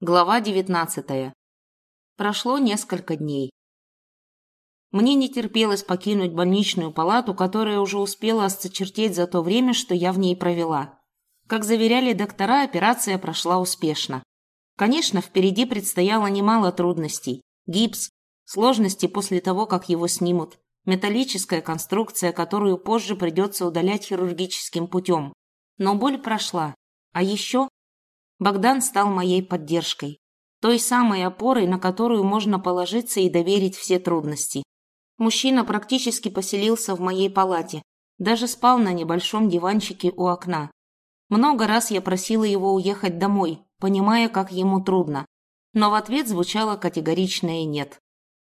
Глава 19. Прошло несколько дней. Мне не терпелось покинуть больничную палату, которая уже успела осточертеть за то время, что я в ней провела. Как заверяли доктора, операция прошла успешно. Конечно, впереди предстояло немало трудностей. Гипс, сложности после того, как его снимут, металлическая конструкция, которую позже придется удалять хирургическим путем. Но боль прошла. А еще Богдан стал моей поддержкой, той самой опорой, на которую можно положиться и доверить все трудности. Мужчина практически поселился в моей палате, даже спал на небольшом диванчике у окна. Много раз я просила его уехать домой, понимая, как ему трудно, но в ответ звучало категоричное «нет».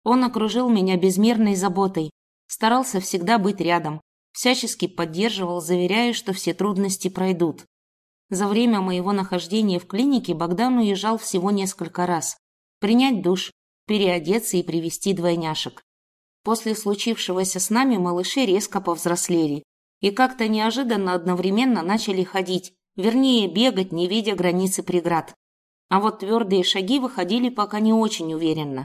Он окружил меня безмерной заботой, старался всегда быть рядом, всячески поддерживал, заверяя, что все трудности пройдут. За время моего нахождения в клинике Богдан уезжал всего несколько раз. Принять душ, переодеться и привести двойняшек. После случившегося с нами малыши резко повзрослели и как-то неожиданно одновременно начали ходить, вернее бегать, не видя границы преград. А вот твердые шаги выходили пока не очень уверенно.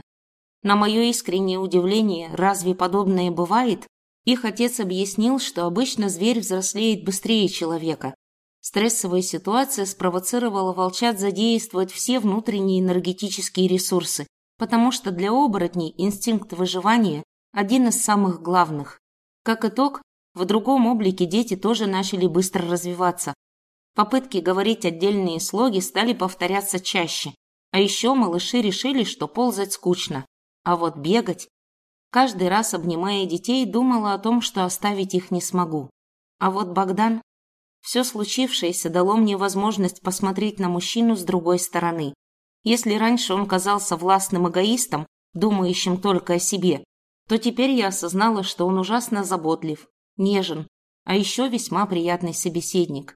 На мое искреннее удивление, разве подобное бывает? Их отец объяснил, что обычно зверь взрослеет быстрее человека, Стрессовая ситуация спровоцировала волчат задействовать все внутренние энергетические ресурсы, потому что для оборотней инстинкт выживания – один из самых главных. Как итог, в другом облике дети тоже начали быстро развиваться. Попытки говорить отдельные слоги стали повторяться чаще. А еще малыши решили, что ползать скучно. А вот бегать... Каждый раз, обнимая детей, думала о том, что оставить их не смогу. А вот Богдан все случившееся дало мне возможность посмотреть на мужчину с другой стороны. Если раньше он казался властным эгоистом, думающим только о себе, то теперь я осознала, что он ужасно заботлив, нежен, а еще весьма приятный собеседник.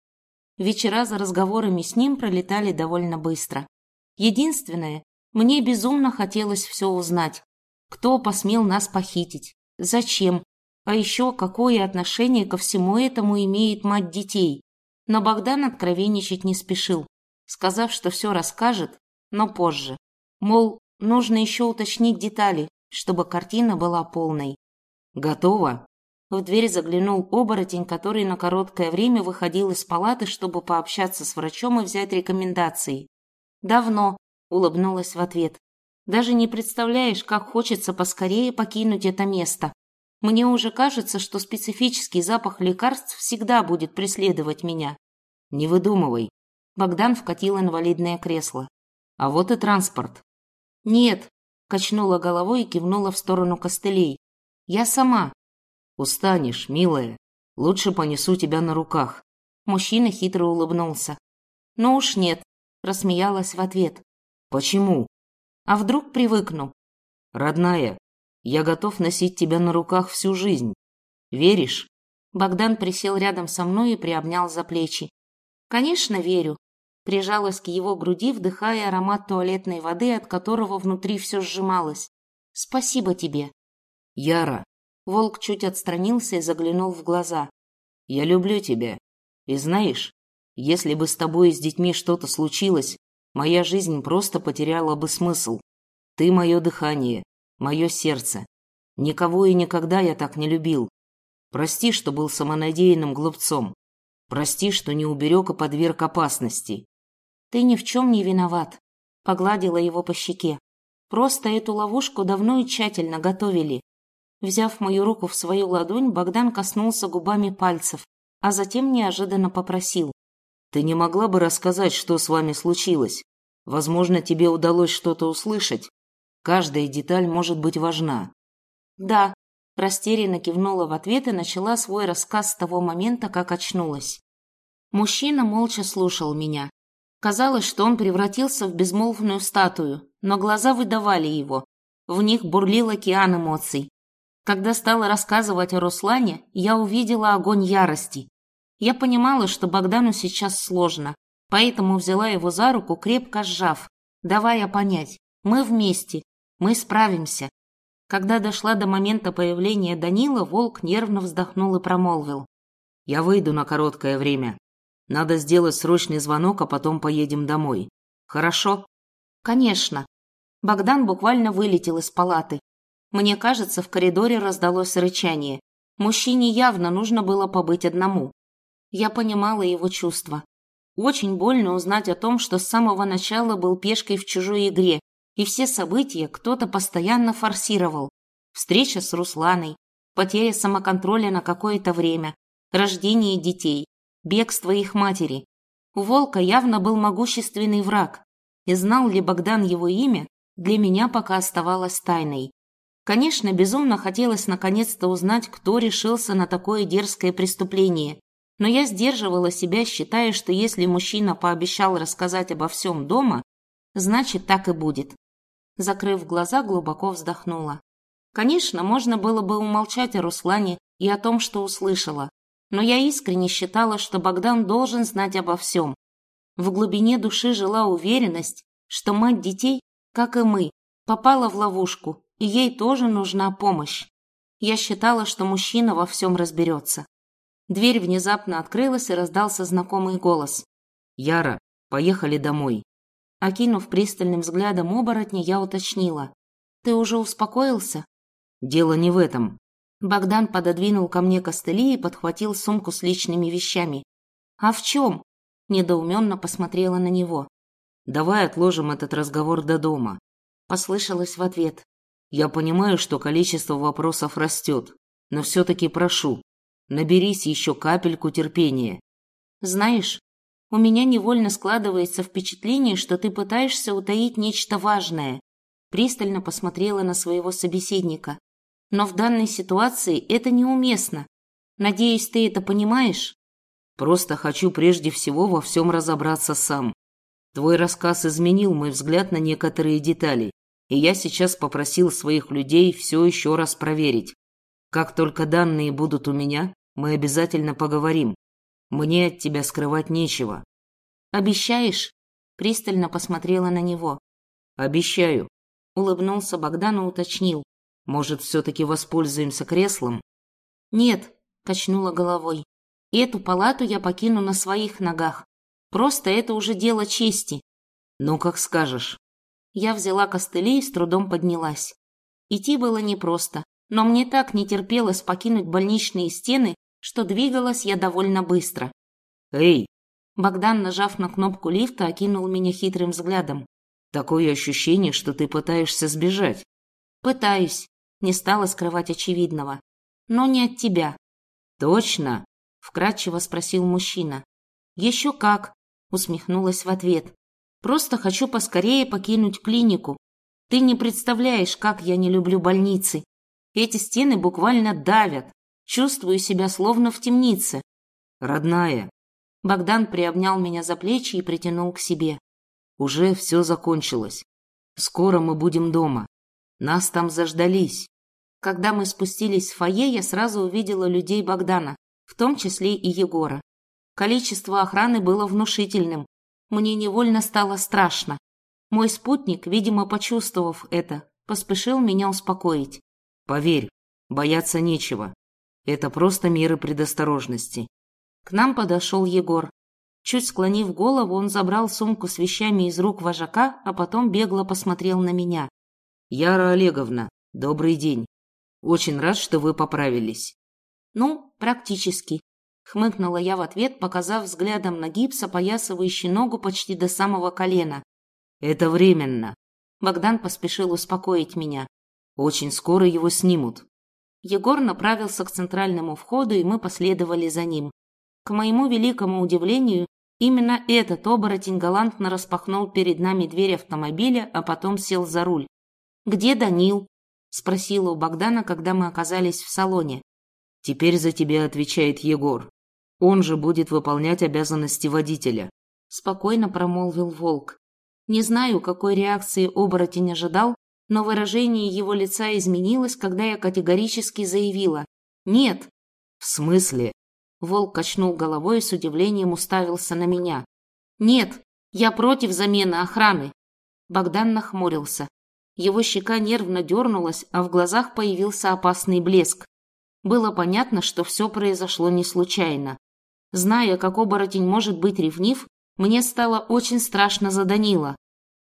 Вечера за разговорами с ним пролетали довольно быстро. Единственное, мне безумно хотелось все узнать. Кто посмел нас похитить? Зачем? А еще какое отношение ко всему этому имеет мать детей? Но Богдан откровенничать не спешил, сказав, что все расскажет, но позже. Мол, нужно еще уточнить детали, чтобы картина была полной. «Готово?» В дверь заглянул оборотень, который на короткое время выходил из палаты, чтобы пообщаться с врачом и взять рекомендации. «Давно», — улыбнулась в ответ. «Даже не представляешь, как хочется поскорее покинуть это место. Мне уже кажется, что специфический запах лекарств всегда будет преследовать меня. Не выдумывай. Богдан вкатил инвалидное кресло. А вот и транспорт. Нет, качнула головой и кивнула в сторону костылей. Я сама. Устанешь, милая. Лучше понесу тебя на руках. Мужчина хитро улыбнулся. Ну уж нет, рассмеялась в ответ. Почему? А вдруг привыкну? Родная, я готов носить тебя на руках всю жизнь. Веришь?» Богдан присел рядом со мной и приобнял за плечи. «Конечно, верю». Прижалась к его груди, вдыхая аромат туалетной воды, от которого внутри все сжималось. «Спасибо тебе». «Яра». Волк чуть отстранился и заглянул в глаза. «Я люблю тебя. И знаешь, если бы с тобой и с детьми что-то случилось, моя жизнь просто потеряла бы смысл. Ты мое дыхание, мое сердце. Никого и никогда я так не любил. Прости, что был самонадеянным глупцом. Прости, что не уберег и подверг опасности. Ты ни в чем не виноват. Погладила его по щеке. Просто эту ловушку давно и тщательно готовили. Взяв мою руку в свою ладонь, Богдан коснулся губами пальцев, а затем неожиданно попросил. «Ты не могла бы рассказать, что с вами случилось? Возможно, тебе удалось что-то услышать, Каждая деталь может быть важна. Да, растерянно кивнула в ответ и начала свой рассказ с того момента, как очнулась. Мужчина молча слушал меня. Казалось, что он превратился в безмолвную статую, но глаза выдавали его. В них бурлил океан эмоций. Когда стала рассказывать о Руслане, я увидела огонь ярости. Я понимала, что Богдану сейчас сложно, поэтому взяла его за руку, крепко сжав, давая понять, мы вместе, мы справимся. Когда дошла до момента появления Данила, волк нервно вздохнул и промолвил. Я выйду на короткое время. Надо сделать срочный звонок, а потом поедем домой. Хорошо? Конечно. Богдан буквально вылетел из палаты. Мне кажется, в коридоре раздалось рычание. Мужчине явно нужно было побыть одному. Я понимала его чувства. Очень больно узнать о том, что с самого начала был пешкой в чужой игре, и все события кто-то постоянно форсировал. Встреча с Русланой, потеря самоконтроля на какое-то время, рождение детей, бегство их матери. У Волка явно был могущественный враг, и знал ли Богдан его имя, для меня пока оставалось тайной. Конечно, безумно хотелось наконец-то узнать, кто решился на такое дерзкое преступление, но я сдерживала себя, считая, что если мужчина пообещал рассказать обо всем дома, значит, так и будет. Закрыв глаза, глубоко вздохнула. Конечно, можно было бы умолчать о Руслане и о том, что услышала, но я искренне считала, что Богдан должен знать обо всем. В глубине души жила уверенность, что мать детей, как и мы, попала в ловушку, и ей тоже нужна помощь. Я считала, что мужчина во всем разберется. Дверь внезапно открылась и раздался знакомый голос. «Яра, поехали домой». Окинув пристальным взглядом оборотня, я уточнила. «Ты уже успокоился?» «Дело не в этом». Богдан пододвинул ко мне костыли и подхватил сумку с личными вещами. «А в чем?» Недоуменно посмотрела на него. «Давай отложим этот разговор до дома», – послышалось в ответ. «Я понимаю, что количество вопросов растет, но все-таки прошу, Наберись еще капельку терпения. Знаешь, у меня невольно складывается впечатление, что ты пытаешься утаить нечто важное. Пристально посмотрела на своего собеседника. Но в данной ситуации это неуместно. Надеюсь, ты это понимаешь? Просто хочу прежде всего во всем разобраться сам. Твой рассказ изменил мой взгляд на некоторые детали, и я сейчас попросил своих людей все еще раз проверить. Как только данные будут у меня, мы обязательно поговорим. Мне от тебя скрывать нечего. Обещаешь? Пристально посмотрела на него. Обещаю. Улыбнулся Богдан и уточнил. Может, все-таки воспользуемся креслом? Нет, качнула головой. Эту палату я покину на своих ногах. Просто это уже дело чести. Ну, как скажешь. Я взяла костыли и с трудом поднялась. Идти было непросто, но мне так не терпелось покинуть больничные стены, что двигалась я довольно быстро. «Эй!» Богдан, нажав на кнопку лифта, окинул меня хитрым взглядом. «Такое ощущение, что ты пытаешься сбежать». «Пытаюсь», — не стала скрывать очевидного. «Но не от тебя». «Точно?» — вкратчиво спросил мужчина. «Еще как», — усмехнулась в ответ. «Просто хочу поскорее покинуть клинику. Ты не представляешь, как я не люблю больницы. Эти стены буквально давят. Чувствую себя словно в темнице. Родная. Богдан приобнял меня за плечи и притянул к себе. Уже все закончилось. Скоро мы будем дома. Нас там заждались. Когда мы спустились в фойе, я сразу увидела людей Богдана, в том числе и Егора. Количество охраны было внушительным. Мне невольно стало страшно. Мой спутник, видимо, почувствовав это, поспешил меня успокоить. Поверь, бояться нечего. Это просто меры предосторожности. К нам подошел Егор. Чуть склонив голову, он забрал сумку с вещами из рук вожака, а потом бегло посмотрел на меня. «Яра Олеговна, добрый день. Очень рад, что вы поправились». «Ну, практически», — хмыкнула я в ответ, показав взглядом на гипс, опоясывающий ногу почти до самого колена. «Это временно». Богдан поспешил успокоить меня. «Очень скоро его снимут. Егор направился к центральному входу, и мы последовали за ним. К моему великому удивлению, именно этот оборотень галантно распахнул перед нами дверь автомобиля, а потом сел за руль. «Где Данил?» – спросила у Богдана, когда мы оказались в салоне. «Теперь за тебя отвечает Егор. Он же будет выполнять обязанности водителя», – спокойно промолвил Волк. Не знаю, какой реакции оборотень ожидал, но выражение его лица изменилось, когда я категорически заявила «Нет». «В смысле?» Волк качнул головой и с удивлением уставился на меня. «Нет, я против замены охраны». Богдан нахмурился. Его щека нервно дернулась, а в глазах появился опасный блеск. Было понятно, что все произошло не случайно. Зная, как оборотень может быть ревнив, мне стало очень страшно за Данила.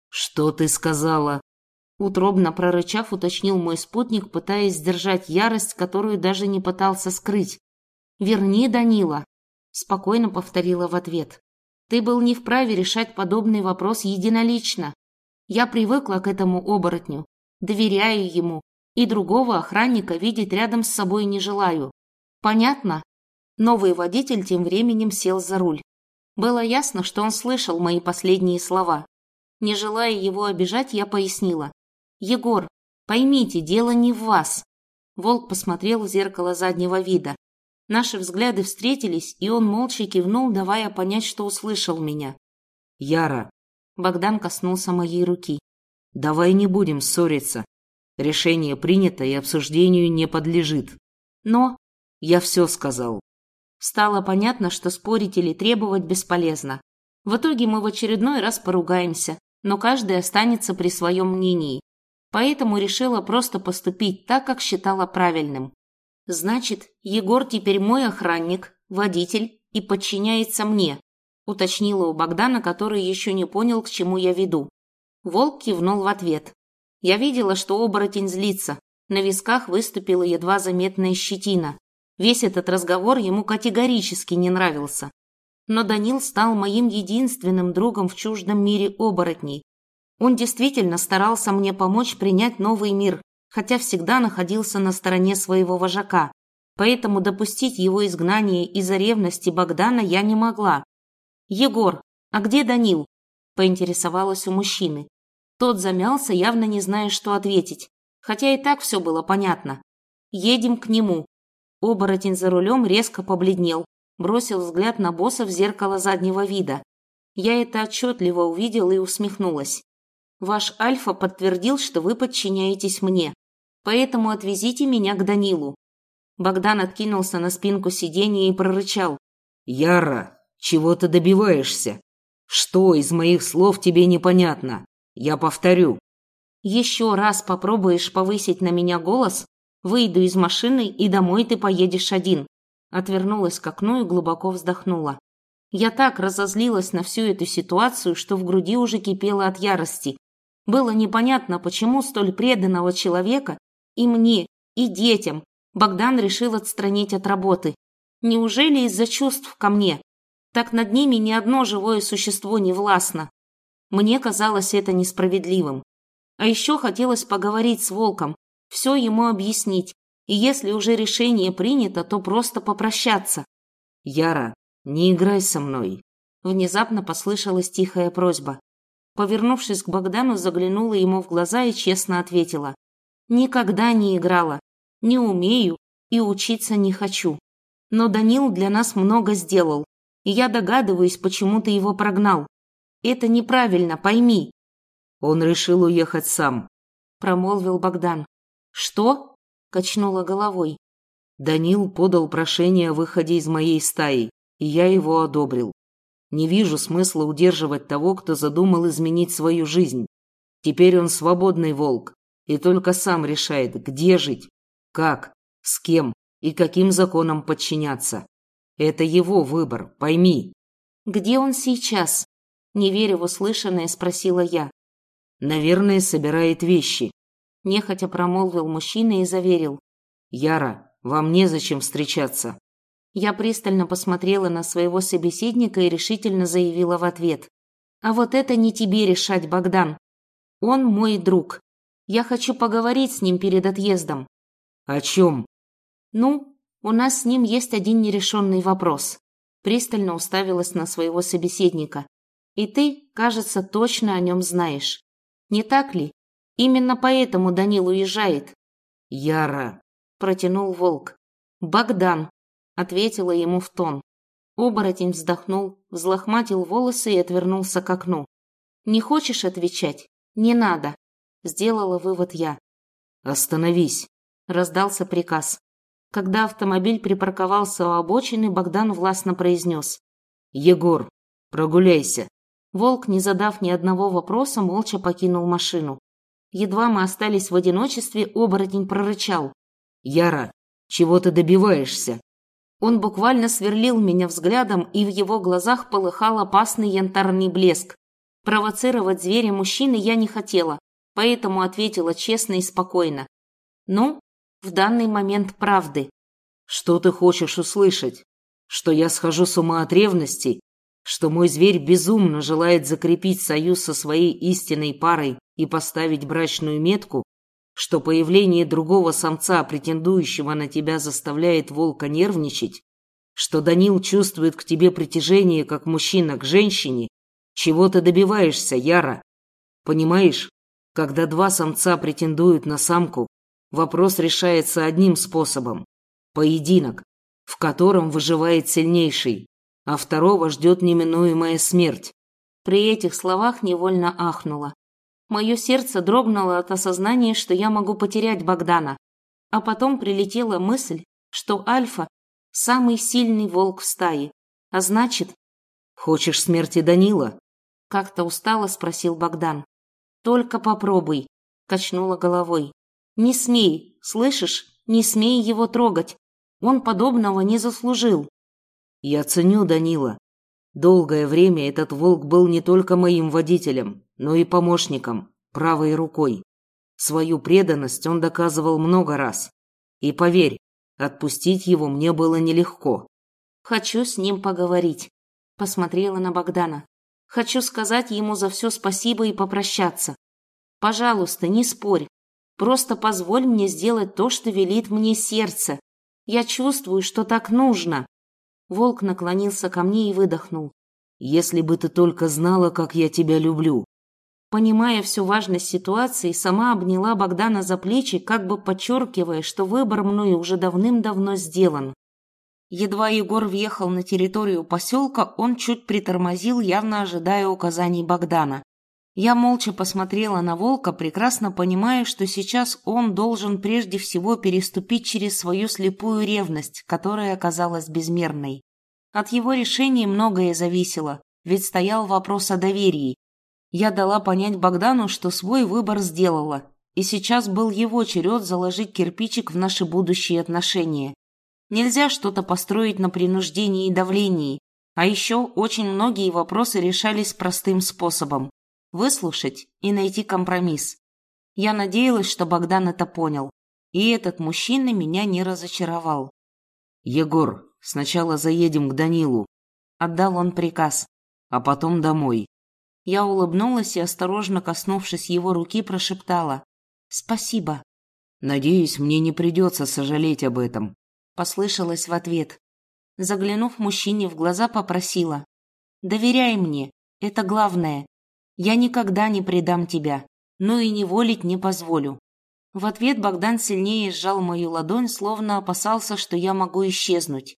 «Что ты сказала?» Утробно прорычав, уточнил мой спутник, пытаясь сдержать ярость, которую даже не пытался скрыть. «Верни Данила», – спокойно повторила в ответ. «Ты был не вправе решать подобный вопрос единолично. Я привыкла к этому оборотню, доверяю ему, и другого охранника видеть рядом с собой не желаю. Понятно?» Новый водитель тем временем сел за руль. Было ясно, что он слышал мои последние слова. Не желая его обижать, я пояснила. «Егор, поймите, дело не в вас». Волк посмотрел в зеркало заднего вида. Наши взгляды встретились, и он молча кивнул, давая понять, что услышал меня. «Яра!» Богдан коснулся моей руки. «Давай не будем ссориться. Решение принято и обсуждению не подлежит. Но...» «Я все сказал». Стало понятно, что спорить или требовать бесполезно. В итоге мы в очередной раз поругаемся, но каждый останется при своем мнении поэтому решила просто поступить так, как считала правильным. Значит, Егор теперь мой охранник, водитель и подчиняется мне, уточнила у Богдана, который еще не понял, к чему я веду. Волк кивнул в ответ. Я видела, что оборотень злится. На висках выступила едва заметная щетина. Весь этот разговор ему категорически не нравился. Но Данил стал моим единственным другом в чуждом мире оборотней, он действительно старался мне помочь принять новый мир, хотя всегда находился на стороне своего вожака. Поэтому допустить его изгнание из-за ревности Богдана я не могла. «Егор, а где Данил?» – поинтересовалась у мужчины. Тот замялся, явно не зная, что ответить, хотя и так все было понятно. «Едем к нему». Оборотень за рулем резко побледнел, бросил взгляд на босса в зеркало заднего вида. Я это отчетливо увидела и усмехнулась. Ваш Альфа подтвердил, что вы подчиняетесь мне, поэтому отвезите меня к Данилу». Богдан откинулся на спинку сиденья и прорычал. «Яра, чего ты добиваешься? Что из моих слов тебе непонятно? Я повторю». «Еще раз попробуешь повысить на меня голос, выйду из машины и домой ты поедешь один». Отвернулась к окну и глубоко вздохнула. Я так разозлилась на всю эту ситуацию, что в груди уже кипело от ярости. Было непонятно, почему столь преданного человека и мне, и детям Богдан решил отстранить от работы. Неужели из-за чувств ко мне? Так над ними ни одно живое существо не властно. Мне казалось это несправедливым. А еще хотелось поговорить с волком, все ему объяснить, и если уже решение принято, то просто попрощаться. «Яра, не играй со мной!» Внезапно послышалась тихая просьба. Повернувшись к Богдану, заглянула ему в глаза и честно ответила. «Никогда не играла. Не умею и учиться не хочу. Но Данил для нас много сделал, и я догадываюсь, почему ты его прогнал. Это неправильно, пойми». «Он решил уехать сам», – промолвил Богдан. «Что?» – качнула головой. Данил подал прошение о выходе из моей стаи, и я его одобрил. Не вижу смысла удерживать того, кто задумал изменить свою жизнь. Теперь он свободный волк и только сам решает, где жить, как, с кем и каким законам подчиняться. Это его выбор, пойми. Где он сейчас? Не веря в услышанное, спросила я. Наверное, собирает вещи. Нехотя промолвил мужчина и заверил. Яра, вам незачем встречаться. Я пристально посмотрела на своего собеседника и решительно заявила в ответ. «А вот это не тебе решать, Богдан. Он мой друг. Я хочу поговорить с ним перед отъездом». «О чем?» «Ну, у нас с ним есть один нерешенный вопрос». Пристально уставилась на своего собеседника. «И ты, кажется, точно о нем знаешь. Не так ли? Именно поэтому Данил уезжает». «Яра», – протянул волк. «Богдан», ответила ему в тон. Оборотень вздохнул, взлохматил волосы и отвернулся к окну. «Не хочешь отвечать? Не надо», – сделала вывод я. «Остановись», – раздался приказ. Когда автомобиль припарковался у обочины, Богдан властно произнес. «Егор, прогуляйся». Волк, не задав ни одного вопроса, молча покинул машину. Едва мы остались в одиночестве, оборотень прорычал. «Яра, чего ты добиваешься?» Он буквально сверлил меня взглядом, и в его глазах полыхал опасный янтарный блеск. Провоцировать зверя мужчины я не хотела, поэтому ответила честно и спокойно. Ну, в данный момент правды. Что ты хочешь услышать? Что я схожу с ума от ревности? Что мой зверь безумно желает закрепить союз со своей истинной парой и поставить брачную метку? Что появление другого самца, претендующего на тебя, заставляет волка нервничать? Что Данил чувствует к тебе притяжение, как мужчина к женщине? Чего ты добиваешься, Яра? Понимаешь, когда два самца претендуют на самку, вопрос решается одним способом – поединок, в котором выживает сильнейший, а второго ждет неминуемая смерть. При этих словах невольно ахнула. Мое сердце дрогнуло от осознания, что я могу потерять Богдана. А потом прилетела мысль, что Альфа – самый сильный волк в стае. А значит... «Хочешь смерти Данила?» – как-то устало спросил Богдан. «Только попробуй», – качнула головой. «Не смей, слышишь? Не смей его трогать. Он подобного не заслужил». «Я ценю Данила. Долгое время этот волк был не только моим водителем, но и помощником, правой рукой. Свою преданность он доказывал много раз. И поверь, отпустить его мне было нелегко. «Хочу с ним поговорить», – посмотрела на Богдана. Хочу сказать ему за все спасибо и попрощаться. Пожалуйста, не спорь. Просто позволь мне сделать то, что велит мне сердце. Я чувствую, что так нужно. Волк наклонился ко мне и выдохнул. Если бы ты только знала, как я тебя люблю. Понимая всю важность ситуации, сама обняла Богдана за плечи, как бы подчеркивая, что выбор мною уже давным-давно сделан. Едва Егор въехал на территорию поселка, он чуть притормозил, явно ожидая указаний Богдана. Я молча посмотрела на волка, прекрасно понимая, что сейчас он должен прежде всего переступить через свою слепую ревность, которая оказалась безмерной. От его решения многое зависело, ведь стоял вопрос о доверии. Я дала понять Богдану, что свой выбор сделала, и сейчас был его черед заложить кирпичик в наши будущие отношения. Нельзя что-то построить на принуждении и давлении. А еще очень многие вопросы решались простым способом – выслушать и найти компромисс. Я надеялась, что Богдан это понял. И этот мужчина меня не разочаровал. «Егор, сначала заедем к Данилу», – отдал он приказ, – «а потом домой». Я улыбнулась и, осторожно коснувшись его руки, прошептала «Спасибо». «Надеюсь, мне не придется сожалеть об этом послышалось в ответ. Заглянув мужчине в глаза, попросила. «Доверяй мне, это главное. Я никогда не предам тебя, но и не волить не позволю». В ответ Богдан сильнее сжал мою ладонь, словно опасался, что я могу исчезнуть.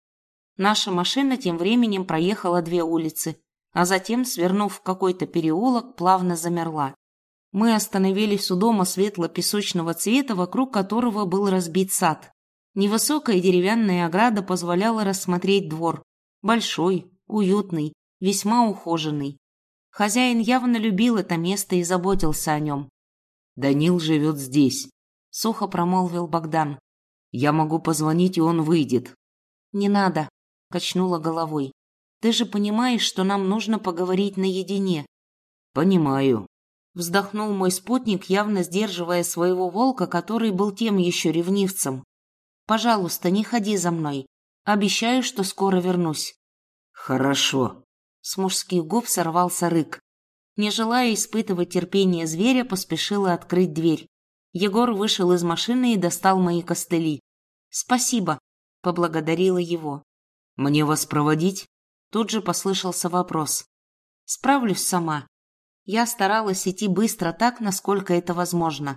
Наша машина тем временем проехала две улицы, а затем, свернув в какой-то переулок, плавно замерла. Мы остановились у дома светло-песочного цвета, вокруг которого был разбит сад. Невысокая деревянная ограда позволяла рассмотреть двор. Большой, уютный, весьма ухоженный. Хозяин явно любил это место и заботился о нем. «Данил живет здесь», — сухо промолвил Богдан. «Я могу позвонить, и он выйдет». «Не надо», — качнула головой. «Ты же понимаешь, что нам нужно поговорить наедине». «Понимаю», — вздохнул мой спутник, явно сдерживая своего волка, который был тем еще ревнивцем. Пожалуйста, не ходи за мной. Обещаю, что скоро вернусь». «Хорошо». С мужских губ сорвался рык. Не желая испытывать терпение зверя, поспешила открыть дверь. Егор вышел из машины и достал мои костыли. «Спасибо», — поблагодарила его. «Мне вас проводить?» Тут же послышался вопрос. «Справлюсь сама». Я старалась идти быстро так, насколько это возможно.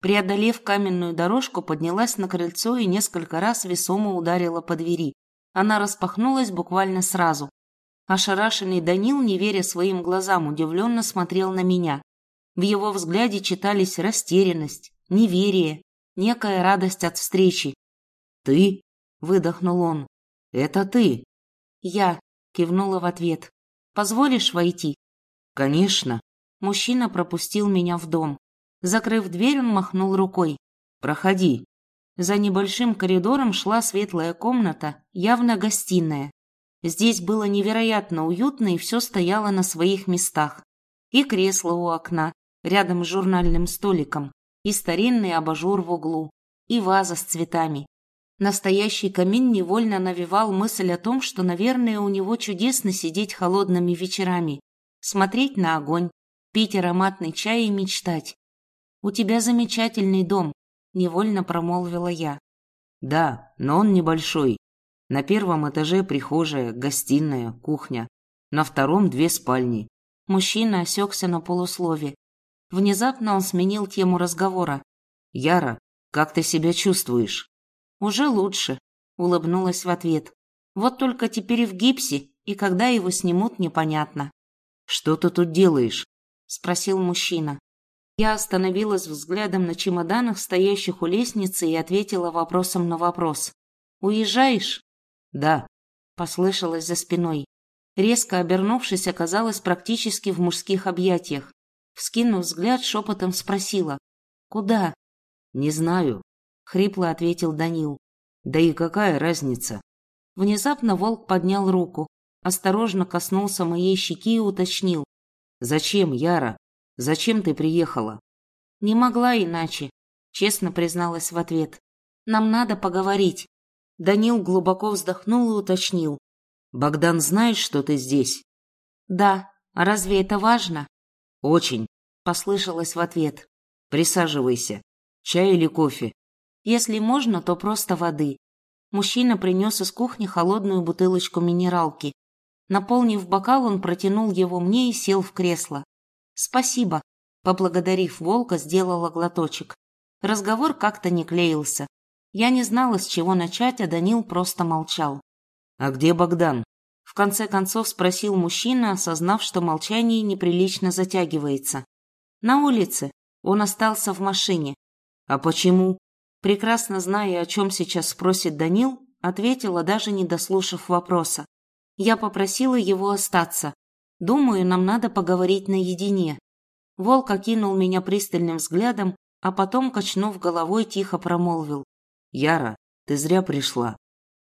Преодолев каменную дорожку, поднялась на крыльцо и несколько раз весомо ударила по двери. Она распахнулась буквально сразу. Ошарашенный Данил, не веря своим глазам, удивленно смотрел на меня. В его взгляде читались растерянность, неверие, некая радость от встречи. «Ты?» – выдохнул он. «Это ты?» «Я», – кивнула в ответ. «Позволишь войти?» «Конечно». Мужчина пропустил меня в дом. Закрыв дверь, он махнул рукой. «Проходи». За небольшим коридором шла светлая комната, явно гостиная. Здесь было невероятно уютно, и все стояло на своих местах. И кресло у окна, рядом с журнальным столиком, и старинный абажур в углу, и ваза с цветами. Настоящий камин невольно навевал мысль о том, что, наверное, у него чудесно сидеть холодными вечерами, смотреть на огонь, пить ароматный чай и мечтать. «У тебя замечательный дом», — невольно промолвила я. «Да, но он небольшой. На первом этаже прихожая, гостиная, кухня. На втором две спальни». Мужчина осекся на полуслове. Внезапно он сменил тему разговора. «Яра, как ты себя чувствуешь?» «Уже лучше», — улыбнулась в ответ. «Вот только теперь в гипсе, и когда его снимут, непонятно». «Что ты тут делаешь?» — спросил мужчина. Я остановилась взглядом на чемоданах, стоящих у лестницы, и ответила вопросом на вопрос. «Уезжаешь?» «Да», — послышалось за спиной. Резко обернувшись, оказалась практически в мужских объятиях. Вскинув взгляд, шепотом спросила. «Куда?» «Не знаю», — хрипло ответил Данил. «Да и какая разница?» Внезапно волк поднял руку, осторожно коснулся моей щеки и уточнил. «Зачем, Яра? Зачем ты приехала?» «Не могла иначе», — честно призналась в ответ. «Нам надо поговорить». Данил глубоко вздохнул и уточнил. «Богдан знает, что ты здесь?» «Да. А разве это важно?» «Очень», — послышалось в ответ. «Присаживайся. Чай или кофе?» «Если можно, то просто воды». Мужчина принес из кухни холодную бутылочку минералки. Наполнив бокал, он протянул его мне и сел в кресло. «Спасибо», — поблагодарив волка, сделала глоточек. Разговор как-то не клеился. Я не знала, с чего начать, а Данил просто молчал. «А где Богдан?» В конце концов спросил мужчина, осознав, что молчание неприлично затягивается. «На улице. Он остался в машине». «А почему?» Прекрасно зная, о чем сейчас спросит Данил, ответила, даже не дослушав вопроса. Я попросила его остаться. Думаю, нам надо поговорить наедине. Волк окинул меня пристальным взглядом, а потом, качнув головой, тихо промолвил. «Яра, ты зря пришла».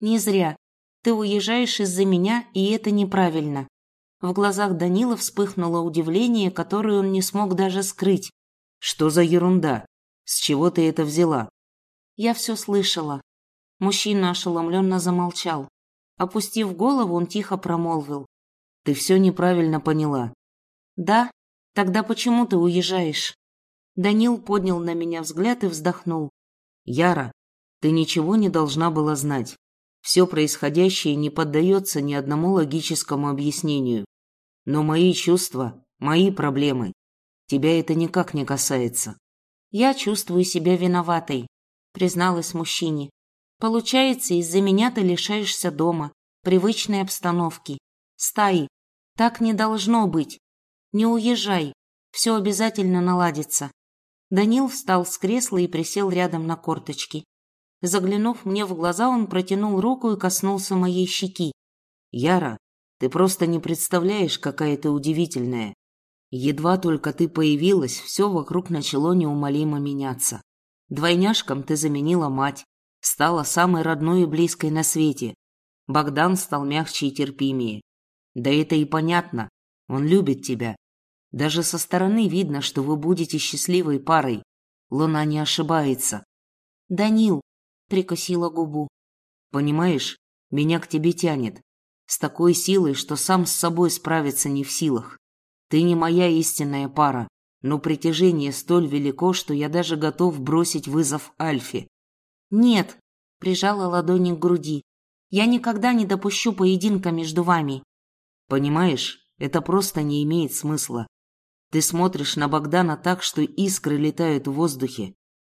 «Не зря. Ты уезжаешь из-за меня, и это неправильно». В глазах Данила вспыхнуло удивление, которое он не смог даже скрыть. «Что за ерунда? С чего ты это взяла?» «Я все слышала». Мужчина ошеломленно замолчал. Опустив голову, он тихо промолвил. «Ты все неправильно поняла». «Да? Тогда почему ты уезжаешь?» Данил поднял на меня взгляд и вздохнул. «Яра, ты ничего не должна была знать. Все происходящее не поддается ни одному логическому объяснению. Но мои чувства, мои проблемы. Тебя это никак не касается». «Я чувствую себя виноватой», призналась мужчине. Получается, из-за меня ты лишаешься дома, привычной обстановки, стаи. Так не должно быть. Не уезжай, все обязательно наладится. Данил встал с кресла и присел рядом на корточки. Заглянув мне в глаза, он протянул руку и коснулся моей щеки. «Яра, ты просто не представляешь, какая ты удивительная. Едва только ты появилась, все вокруг начало неумолимо меняться. Двойняшкам ты заменила мать, стала самой родной и близкой на свете. Богдан стал мягче и терпимее. Да это и понятно. Он любит тебя. Даже со стороны видно, что вы будете счастливой парой. Луна не ошибается. Данил, прикусила губу. Понимаешь, меня к тебе тянет. С такой силой, что сам с собой справиться не в силах. Ты не моя истинная пара, но притяжение столь велико, что я даже готов бросить вызов Альфе. «Нет», — прижала ладони к груди, — «я никогда не допущу поединка между вами». «Понимаешь, это просто не имеет смысла. Ты смотришь на Богдана так, что искры летают в воздухе,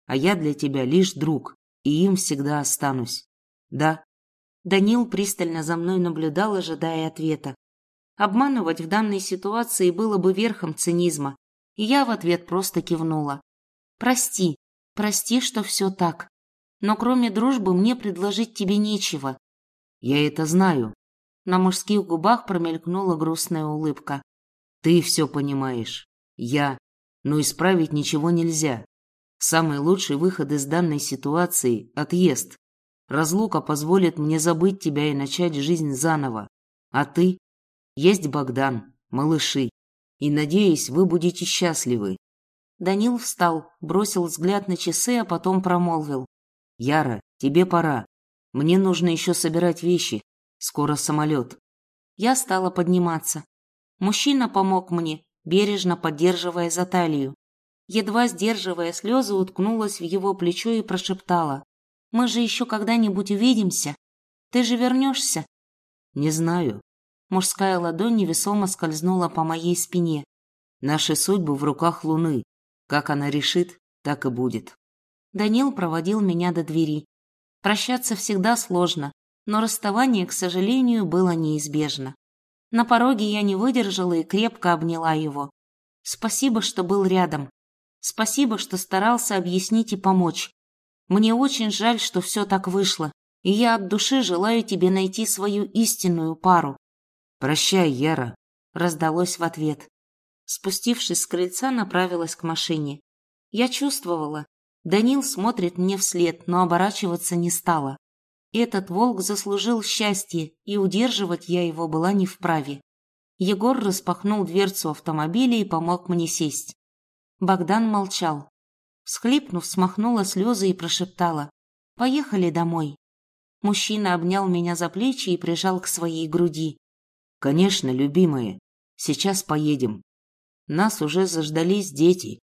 а я для тебя лишь друг, и им всегда останусь. Да?» Данил пристально за мной наблюдал, ожидая ответа. Обманывать в данной ситуации было бы верхом цинизма, и я в ответ просто кивнула. «Прости, прости, что все так. Но кроме дружбы мне предложить тебе нечего. Я это знаю. На мужских губах промелькнула грустная улыбка. Ты все понимаешь. Я. Но исправить ничего нельзя. Самый лучший выход из данной ситуации – отъезд. Разлука позволит мне забыть тебя и начать жизнь заново. А ты? Есть Богдан, малыши. И, надеюсь, вы будете счастливы. Данил встал, бросил взгляд на часы, а потом промолвил. Яра, тебе пора. Мне нужно еще собирать вещи. Скоро самолет. Я стала подниматься. Мужчина помог мне, бережно поддерживая за талию. Едва сдерживая слезы, уткнулась в его плечо и прошептала. «Мы же еще когда-нибудь увидимся. Ты же вернешься?» «Не знаю». Мужская ладонь невесомо скользнула по моей спине. «Наши судьбы в руках Луны. Как она решит, так и будет». Данил проводил меня до двери. Прощаться всегда сложно, но расставание, к сожалению, было неизбежно. На пороге я не выдержала и крепко обняла его. Спасибо, что был рядом. Спасибо, что старался объяснить и помочь. Мне очень жаль, что все так вышло, и я от души желаю тебе найти свою истинную пару. Прощай, Яра, раздалось в ответ. Спустившись с крыльца, направилась к машине. Я чувствовала, Данил смотрит мне вслед, но оборачиваться не стала. Этот волк заслужил счастье, и удерживать я его была не вправе. Егор распахнул дверцу автомобиля и помог мне сесть. Богдан молчал. Всхлипнув, смахнула слезы и прошептала «Поехали домой». Мужчина обнял меня за плечи и прижал к своей груди. «Конечно, любимые, сейчас поедем. Нас уже заждались дети,